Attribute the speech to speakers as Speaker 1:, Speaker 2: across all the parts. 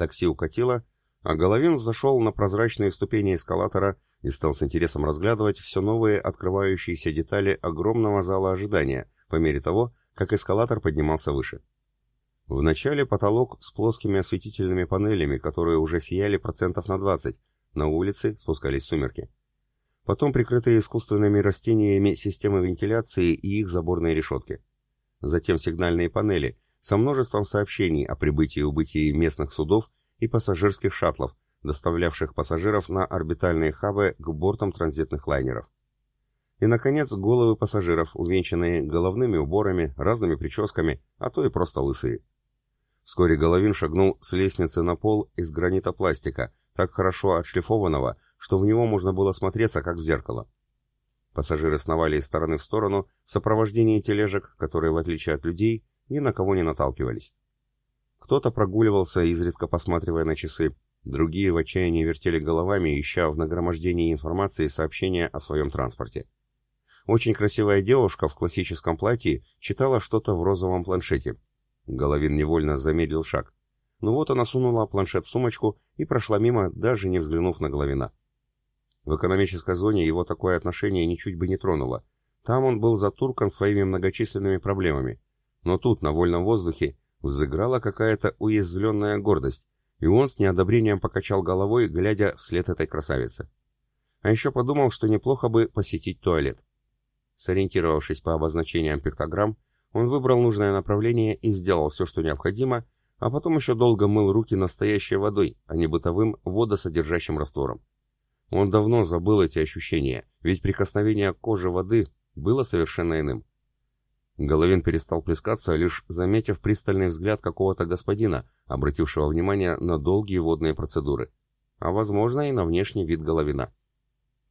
Speaker 1: Такси укатило, а Головин взошел на прозрачные ступени эскалатора и стал с интересом разглядывать все новые открывающиеся детали огромного зала ожидания, по мере того, как эскалатор поднимался выше. Вначале потолок с плоскими осветительными панелями, которые уже сияли процентов на 20, на улице спускались сумерки. Потом прикрытые искусственными растениями системы вентиляции и их заборные решетки. Затем сигнальные панели со множеством сообщений о прибытии и убытии местных судов и пассажирских шаттлов, доставлявших пассажиров на орбитальные хабы к бортам транзитных лайнеров. И, наконец, головы пассажиров, увенчанные головными уборами, разными прическами, а то и просто лысые. Вскоре Головин шагнул с лестницы на пол из гранита пластика, так хорошо отшлифованного, что в него можно было смотреться, как в зеркало. Пассажиры сновали из стороны в сторону в сопровождении тележек, которые, в отличие от людей, ни на кого не наталкивались. Кто-то прогуливался, изредка посматривая на часы, другие в отчаянии вертели головами, ища в нагромождении информации сообщения о своем транспорте. Очень красивая девушка в классическом платье читала что-то в розовом планшете. Головин невольно замедлил шаг. Ну вот она сунула планшет в сумочку и прошла мимо, даже не взглянув на Головина. В экономической зоне его такое отношение ничуть бы не тронуло. Там он был затуркан своими многочисленными проблемами. Но тут, на вольном воздухе, взыграла какая-то уязвленная гордость, и он с неодобрением покачал головой, глядя вслед этой красавице. А еще подумал, что неплохо бы посетить туалет. Сориентировавшись по обозначениям пиктограмм, он выбрал нужное направление и сделал все, что необходимо, а потом еще долго мыл руки настоящей водой, а не бытовым водосодержащим раствором. Он давно забыл эти ощущения, ведь прикосновение к коже воды было совершенно иным. Головин перестал плескаться, лишь заметив пристальный взгляд какого-то господина, обратившего внимание на долгие водные процедуры, а возможно и на внешний вид Головина.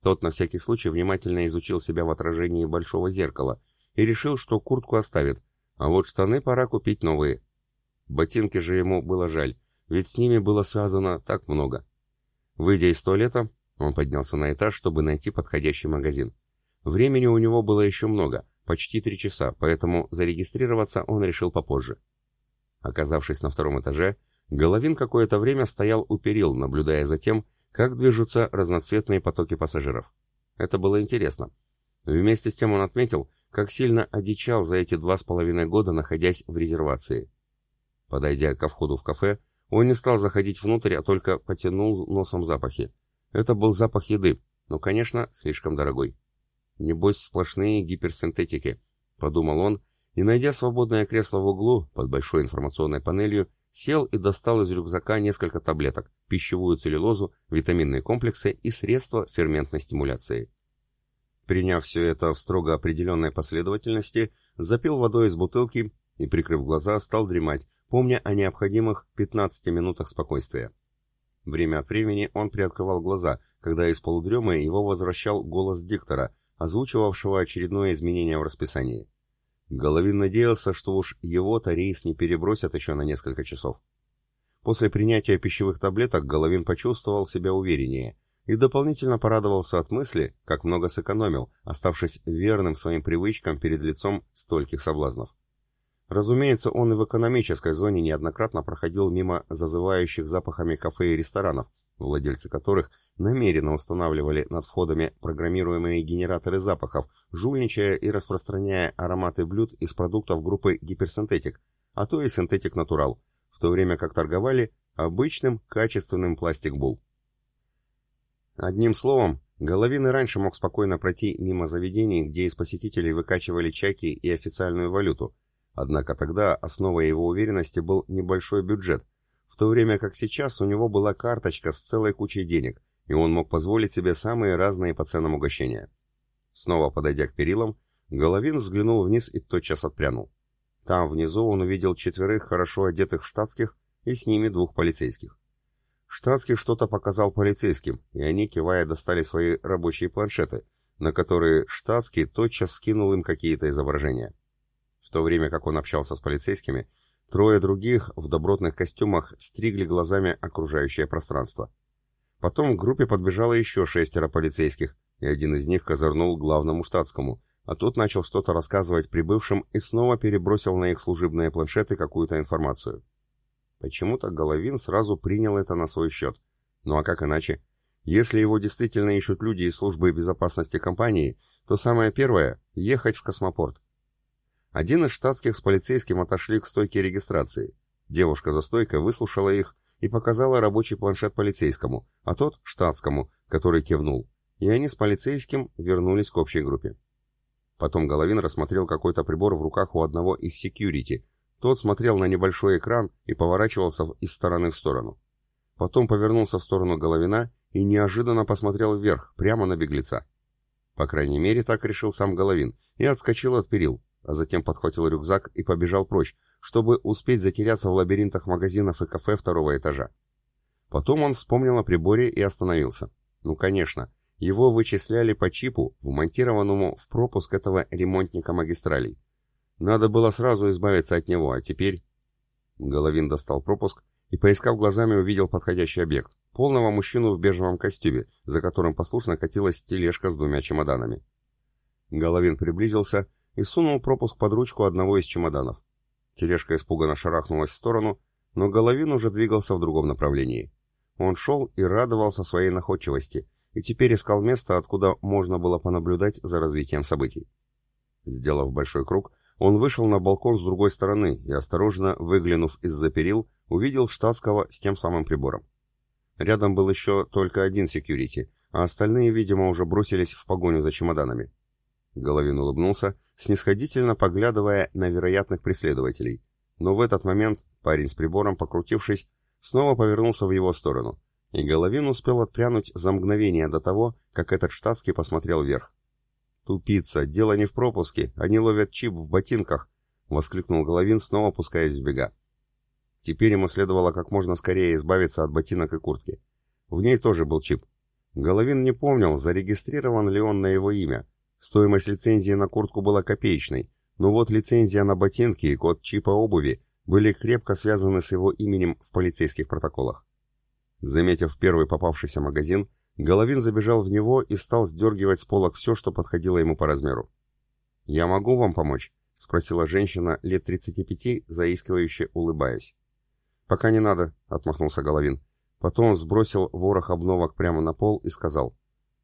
Speaker 1: Тот на всякий случай внимательно изучил себя в отражении большого зеркала и решил, что куртку оставит, а вот штаны пора купить новые. Ботинки же ему было жаль, ведь с ними было связано так много. Выйдя из туалета, он поднялся на этаж, чтобы найти подходящий магазин. Времени у него было еще много, почти три часа, поэтому зарегистрироваться он решил попозже. Оказавшись на втором этаже, Головин какое-то время стоял у перил, наблюдая за тем, как движутся разноцветные потоки пассажиров. Это было интересно. Вместе с тем он отметил, как сильно одичал за эти два с половиной года, находясь в резервации. Подойдя ко входу в кафе, он не стал заходить внутрь, а только потянул носом запахи. Это был запах еды, но, конечно, слишком дорогой. Небось, сплошные гиперсинтетики, подумал он, и, найдя свободное кресло в углу, под большой информационной панелью, сел и достал из рюкзака несколько таблеток, пищевую целлюлозу, витаминные комплексы и средства ферментной стимуляции. Приняв все это в строго определенной последовательности, запил водой из бутылки и, прикрыв глаза, стал дремать, помня о необходимых 15 минутах спокойствия. Время от времени он приоткрывал глаза, когда из полудремы его возвращал голос диктора, озвучивавшего очередное изменение в расписании. Головин надеялся, что уж его-то рейс не перебросят еще на несколько часов. После принятия пищевых таблеток Головин почувствовал себя увереннее и дополнительно порадовался от мысли, как много сэкономил, оставшись верным своим привычкам перед лицом стольких соблазнов. Разумеется, он и в экономической зоне неоднократно проходил мимо зазывающих запахами кафе и ресторанов, владельцы которых намеренно устанавливали над входами программируемые генераторы запахов, жульничая и распространяя ароматы блюд из продуктов группы гиперсинтетик, а то и синтетик натурал, в то время как торговали обычным качественным пластик-бул. Одним словом, Головин и раньше мог спокойно пройти мимо заведений, где из посетителей выкачивали чеки и официальную валюту, Однако тогда основой его уверенности был небольшой бюджет, в то время как сейчас у него была карточка с целой кучей денег, и он мог позволить себе самые разные по ценам угощения. Снова подойдя к перилам, Головин взглянул вниз и тотчас отпрянул. Там внизу он увидел четверых хорошо одетых штатских и с ними двух полицейских. Штатский что-то показал полицейским, и они, кивая, достали свои рабочие планшеты, на которые штатский тотчас скинул им какие-то изображения. В то время как он общался с полицейскими, трое других в добротных костюмах стригли глазами окружающее пространство. Потом к группе подбежало еще шестеро полицейских, и один из них козырнул главному штатскому, а тот начал что-то рассказывать прибывшим и снова перебросил на их служебные планшеты какую-то информацию. Почему-то Головин сразу принял это на свой счет. Ну а как иначе? Если его действительно ищут люди из службы безопасности компании, то самое первое — ехать в космопорт. Один из штатских с полицейским отошли к стойке регистрации. Девушка за стойкой выслушала их и показала рабочий планшет полицейскому, а тот — штатскому, который кивнул. И они с полицейским вернулись к общей группе. Потом Головин рассмотрел какой-то прибор в руках у одного из секьюрити. Тот смотрел на небольшой экран и поворачивался из стороны в сторону. Потом повернулся в сторону Головина и неожиданно посмотрел вверх, прямо на беглеца. По крайней мере, так решил сам Головин, и отскочил от перил, а затем подхватил рюкзак и побежал прочь, чтобы успеть затеряться в лабиринтах магазинов и кафе второго этажа. Потом он вспомнил о приборе и остановился. Ну, конечно, его вычисляли по чипу, вмонтированному в пропуск этого ремонтника магистралей. Надо было сразу избавиться от него, а теперь... Головин достал пропуск и, поискав глазами, увидел подходящий объект. Полного мужчину в бежевом костюме, за которым послушно катилась тележка с двумя чемоданами. Головин приблизился и сунул пропуск под ручку одного из чемоданов. Тележка испуганно шарахнулась в сторону, но Головин уже двигался в другом направлении. Он шел и радовался своей находчивости, и теперь искал место, откуда можно было понаблюдать за развитием событий. Сделав большой круг, он вышел на балкон с другой стороны и, осторожно выглянув из-за перил, увидел штатского с тем самым прибором. Рядом был еще только один секьюрити, а остальные, видимо, уже бросились в погоню за чемоданами. Головин улыбнулся, снисходительно поглядывая на вероятных преследователей, но в этот момент парень с прибором, покрутившись, снова повернулся в его сторону, и Головин успел отпрянуть за мгновение до того, как этот штатский посмотрел вверх. «Тупица, дело не в пропуске, они ловят чип в ботинках!» — воскликнул Головин, снова пускаясь в бега. Теперь ему следовало как можно скорее избавиться от ботинок и куртки. В ней тоже был чип. Головин не помнил, зарегистрирован ли он на его имя. Стоимость лицензии на куртку была копеечной, но вот лицензия на ботинки и код чипа обуви были крепко связаны с его именем в полицейских протоколах. Заметив первый попавшийся магазин, Головин забежал в него и стал сдергивать с полок все, что подходило ему по размеру. «Я могу вам помочь?» — спросила женщина лет 35, заискивающе улыбаясь. «Пока не надо», — отмахнулся Головин. Потом сбросил ворох обновок прямо на пол и сказал.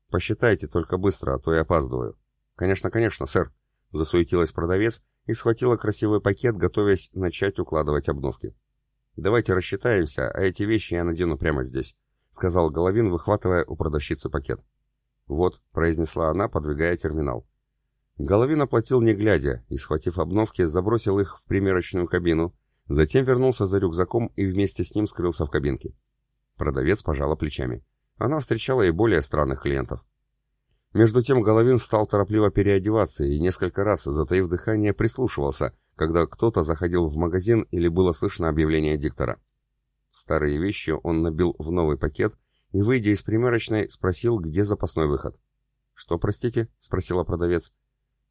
Speaker 1: «Посчитайте только быстро, а то я опаздываю». «Конечно, конечно, сэр», — засуетилась продавец и схватила красивый пакет, готовясь начать укладывать обновки. «Давайте рассчитаемся, а эти вещи я надену прямо здесь», — сказал Головин, выхватывая у продавщицы пакет. «Вот», — произнесла она, подвигая терминал. Головин оплатил не глядя и, схватив обновки, забросил их в примерочную кабину, Затем вернулся за рюкзаком и вместе с ним скрылся в кабинке. Продавец пожала плечами. Она встречала и более странных клиентов. Между тем Головин стал торопливо переодеваться и несколько раз, затаив дыхание, прислушивался, когда кто-то заходил в магазин или было слышно объявление диктора. Старые вещи он набил в новый пакет и, выйдя из примерочной, спросил, где запасной выход. «Что, простите?» — спросила продавец.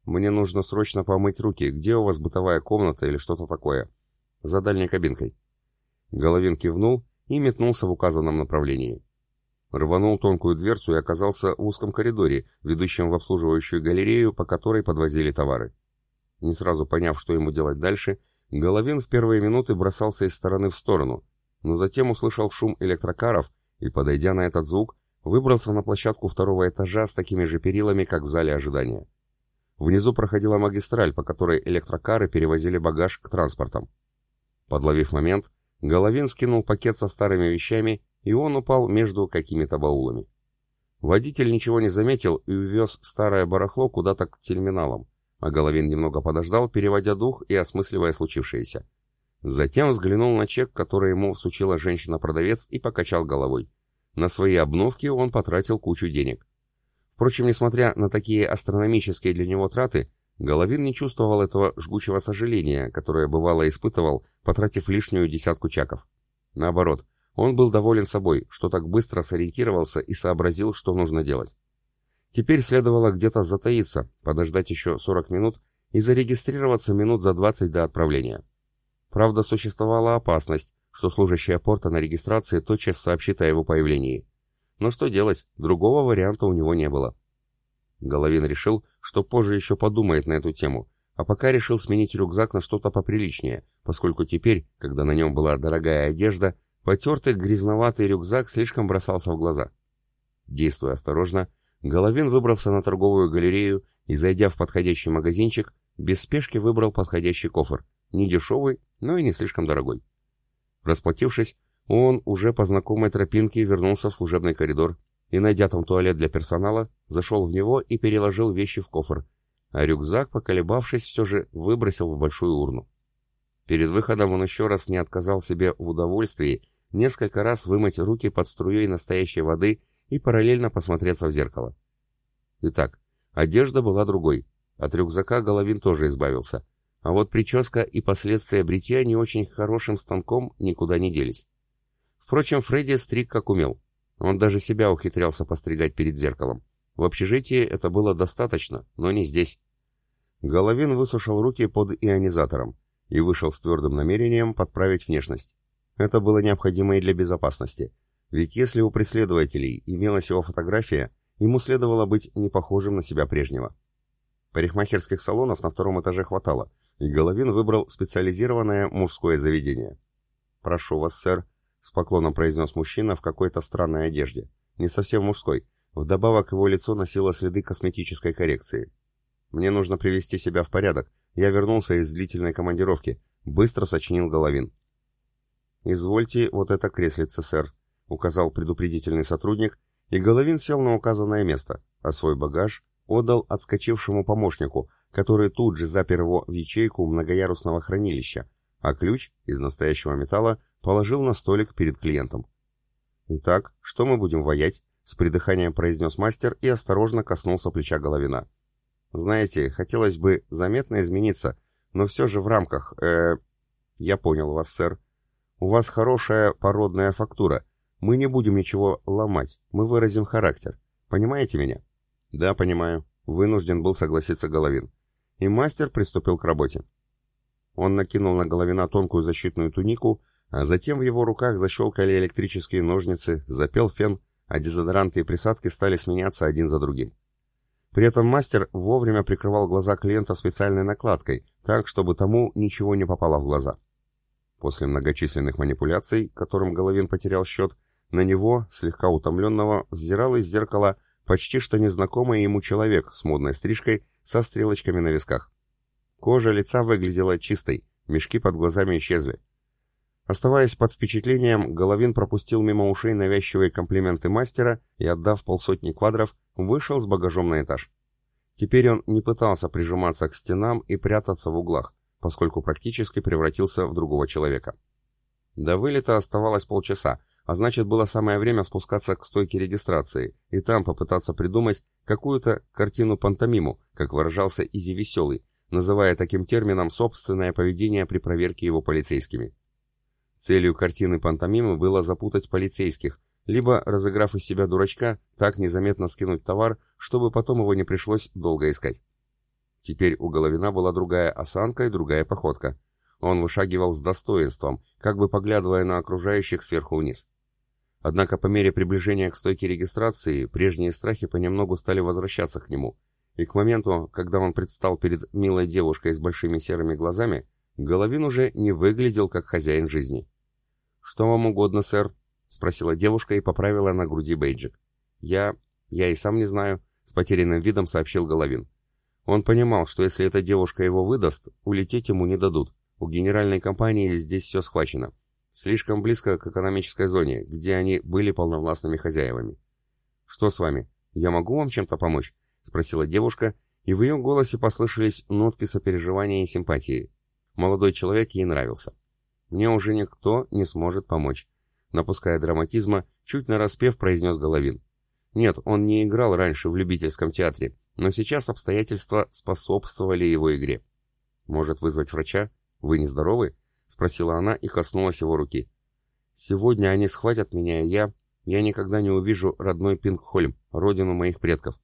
Speaker 1: «Мне нужно срочно помыть руки. Где у вас бытовая комната или что-то такое?» за дальней кабинкой. Головин кивнул и метнулся в указанном направлении. Рванул тонкую дверцу и оказался в узком коридоре, ведущем в обслуживающую галерею, по которой подвозили товары. Не сразу поняв, что ему делать дальше, Головин в первые минуты бросался из стороны в сторону, но затем услышал шум электрокаров и, подойдя на этот звук, выбрался на площадку второго этажа с такими же перилами, как в зале ожидания. Внизу проходила магистраль, по которой электрокары перевозили багаж к транспортам. Подловив момент, Головин скинул пакет со старыми вещами, и он упал между какими-то баулами. Водитель ничего не заметил и увез старое барахло куда-то к терминалам, а Головин немного подождал, переводя дух и осмысливая случившееся. Затем взглянул на чек, который ему всучила женщина-продавец, и покачал головой. На свои обновки он потратил кучу денег. Впрочем, несмотря на такие астрономические для него траты, Головин не чувствовал этого жгучего сожаления, которое бывало испытывал, потратив лишнюю десятку чаков. Наоборот, он был доволен собой, что так быстро сориентировался и сообразил, что нужно делать. Теперь следовало где-то затаиться, подождать еще 40 минут и зарегистрироваться минут за 20 до отправления. Правда, существовала опасность, что служащая порта на регистрации тотчас сообщит о его появлении. Но что делать, другого варианта у него не было. Головин решил, что позже еще подумает на эту тему, а пока решил сменить рюкзак на что-то поприличнее, поскольку теперь, когда на нем была дорогая одежда, потертый грязноватый рюкзак слишком бросался в глаза. Действуя осторожно, Головин выбрался на торговую галерею и, зайдя в подходящий магазинчик, без спешки выбрал подходящий кофр, не дешевый, но и не слишком дорогой. Расплатившись, он уже по знакомой тропинке вернулся в служебный коридор и, найдя там туалет для персонала, зашел в него и переложил вещи в кофр, а рюкзак, поколебавшись, все же выбросил в большую урну. Перед выходом он еще раз не отказал себе в удовольствии несколько раз вымыть руки под струей настоящей воды и параллельно посмотреться в зеркало. Итак, одежда была другой, от рюкзака Головин тоже избавился, а вот прическа и последствия бритья не очень хорошим станком никуда не делись. Впрочем, Фредди стриг как умел. Он даже себя ухитрялся постригать перед зеркалом. В общежитии это было достаточно, но не здесь. Головин высушил руки под ионизатором и вышел с твердым намерением подправить внешность. Это было необходимо и для безопасности, ведь если у преследователей имелась его фотография, ему следовало быть не похожим на себя прежнего. Парикмахерских салонов на втором этаже хватало, и Головин выбрал специализированное мужское заведение. «Прошу вас, сэр», — с поклоном произнес мужчина в какой-то странной одежде, не совсем мужской, вдобавок его лицо носило следы косметической коррекции. Мне нужно привести себя в порядок. Я вернулся из длительной командировки. Быстро сочинил Головин. «Извольте вот это креслице, сэр», — указал предупредительный сотрудник, и Головин сел на указанное место, а свой багаж отдал отскочившему помощнику, который тут же запер его в ячейку многоярусного хранилища, а ключ из настоящего металла положил на столик перед клиентом. «Итак, что мы будем воять?» — с придыханием произнес мастер и осторожно коснулся плеча Головина. Знаете, хотелось бы заметно измениться, но все же в рамках... Э, я понял вас, сэр. У вас хорошая породная фактура. Мы не будем ничего ломать, мы выразим характер. Понимаете меня? Да, понимаю. Вынужден был согласиться Головин. И мастер приступил к работе. Он накинул на Головина тонкую защитную тунику, а затем в его руках защелкали электрические ножницы, запел фен, а дезодоранты и присадки стали сменяться один за другим. При этом мастер вовремя прикрывал глаза клиента специальной накладкой, так, чтобы тому ничего не попало в глаза. После многочисленных манипуляций, которым Головин потерял счет, на него, слегка утомленного, взирал из зеркала почти что незнакомый ему человек с модной стрижкой со стрелочками на висках. Кожа лица выглядела чистой, мешки под глазами исчезли. Оставаясь под впечатлением, Головин пропустил мимо ушей навязчивые комплименты мастера и, отдав полсотни квадров, вышел с багажом на этаж. Теперь он не пытался прижиматься к стенам и прятаться в углах, поскольку практически превратился в другого человека. До вылета оставалось полчаса, а значит было самое время спускаться к стойке регистрации и там попытаться придумать какую-то картину-пантомиму, как выражался Изи Веселый, называя таким термином собственное поведение при проверке его полицейскими. Целью картины пантомимы было запутать полицейских, либо, разыграв из себя дурачка, так незаметно скинуть товар, чтобы потом его не пришлось долго искать. Теперь у Головина была другая осанка и другая походка. Он вышагивал с достоинством, как бы поглядывая на окружающих сверху вниз. Однако по мере приближения к стойке регистрации прежние страхи понемногу стали возвращаться к нему, и к моменту, когда он предстал перед милой девушкой с большими серыми глазами, Головин уже не выглядел как хозяин жизни. «Что вам угодно, сэр?» — спросила девушка и поправила на груди бейджик. «Я... я и сам не знаю», — с потерянным видом сообщил Головин. Он понимал, что если эта девушка его выдаст, улететь ему не дадут. У генеральной компании здесь все схвачено. Слишком близко к экономической зоне, где они были полновластными хозяевами. «Что с вами? Я могу вам чем-то помочь?» — спросила девушка, и в ее голосе послышались нотки сопереживания и симпатии. Молодой человек ей нравился. Мне уже никто не сможет помочь. Напуская драматизма, чуть нараспев произнес Головин. Нет, он не играл раньше в любительском театре, но сейчас обстоятельства способствовали его игре. «Может вызвать врача? Вы нездоровы?» — спросила она и коснулась его руки. «Сегодня они схватят меня, и я... Я никогда не увижу родной Пингхольм, родину моих предков».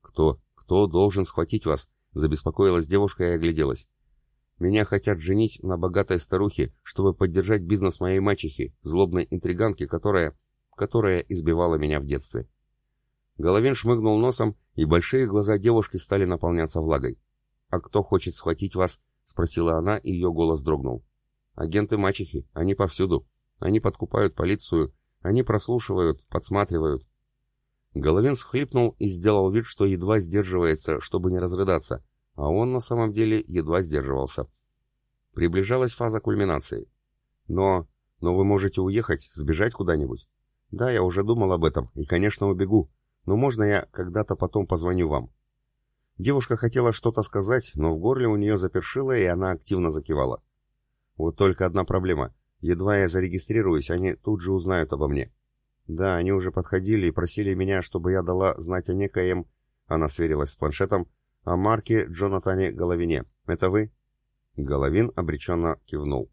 Speaker 1: «Кто? Кто должен схватить вас?» — забеспокоилась девушка и огляделась. Меня хотят женить на богатой старухе, чтобы поддержать бизнес моей мачехи, злобной интриганки, которая... которая избивала меня в детстве. Головин шмыгнул носом, и большие глаза девушки стали наполняться влагой. «А кто хочет схватить вас?» — спросила она, и ее голос дрогнул. «Агенты мачехи, они повсюду. Они подкупают полицию, они прослушивают, подсматривают». Головин схлипнул и сделал вид, что едва сдерживается, чтобы не разрыдаться, а он на самом деле едва сдерживался. Приближалась фаза кульминации. «Но... но вы можете уехать, сбежать куда-нибудь?» «Да, я уже думал об этом, и, конечно, убегу. Но можно я когда-то потом позвоню вам?» Девушка хотела что-то сказать, но в горле у нее запершило, и она активно закивала. Вот только одна проблема. Едва я зарегистрируюсь, они тут же узнают обо мне. Да, они уже подходили и просили меня, чтобы я дала знать о некоем... Она сверилась с планшетом. О Марке Джонатане Головине. Это вы? Головин обреченно кивнул.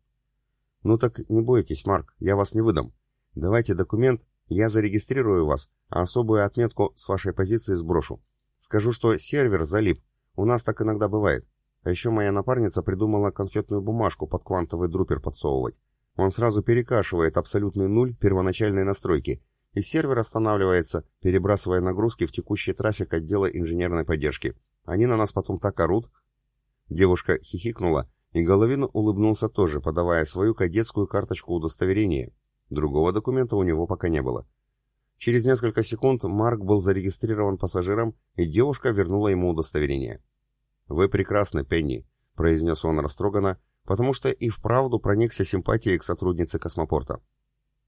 Speaker 1: Ну так не бойтесь, Марк, я вас не выдам. Давайте документ, я зарегистрирую вас, особую отметку с вашей позиции сброшу. Скажу, что сервер залип. У нас так иногда бывает. А еще моя напарница придумала конфетную бумажку под квантовый друпер подсовывать. Он сразу перекашивает абсолютный нуль первоначальной настройки, и сервер останавливается, перебрасывая нагрузки в текущий трафик отдела инженерной поддержки. Они на нас потом так орут. Девушка хихикнула, и Головин улыбнулся тоже, подавая свою кадетскую карточку удостоверения. Другого документа у него пока не было. Через несколько секунд Марк был зарегистрирован пассажиром, и девушка вернула ему удостоверение. «Вы прекрасны, Пенни», — произнес он растроганно, потому что и вправду проникся симпатией к сотруднице космопорта.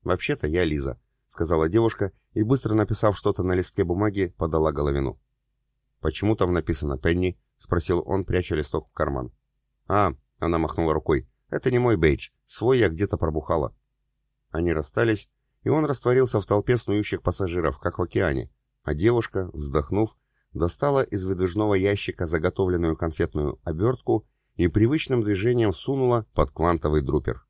Speaker 1: «Вообще-то я Лиза», — сказала девушка, и, быстро написав что-то на листке бумаги, подала Головину. «Почему там написано Пенни?» — спросил он, пряча листок в карман. «А», — она махнула рукой, — «это не мой бейдж, свой я где-то пробухала». Они расстались, и он растворился в толпе снующих пассажиров, как в океане, а девушка, вздохнув, достала из выдвижного ящика заготовленную конфетную обертку и привычным движением сунула под квантовый друпер.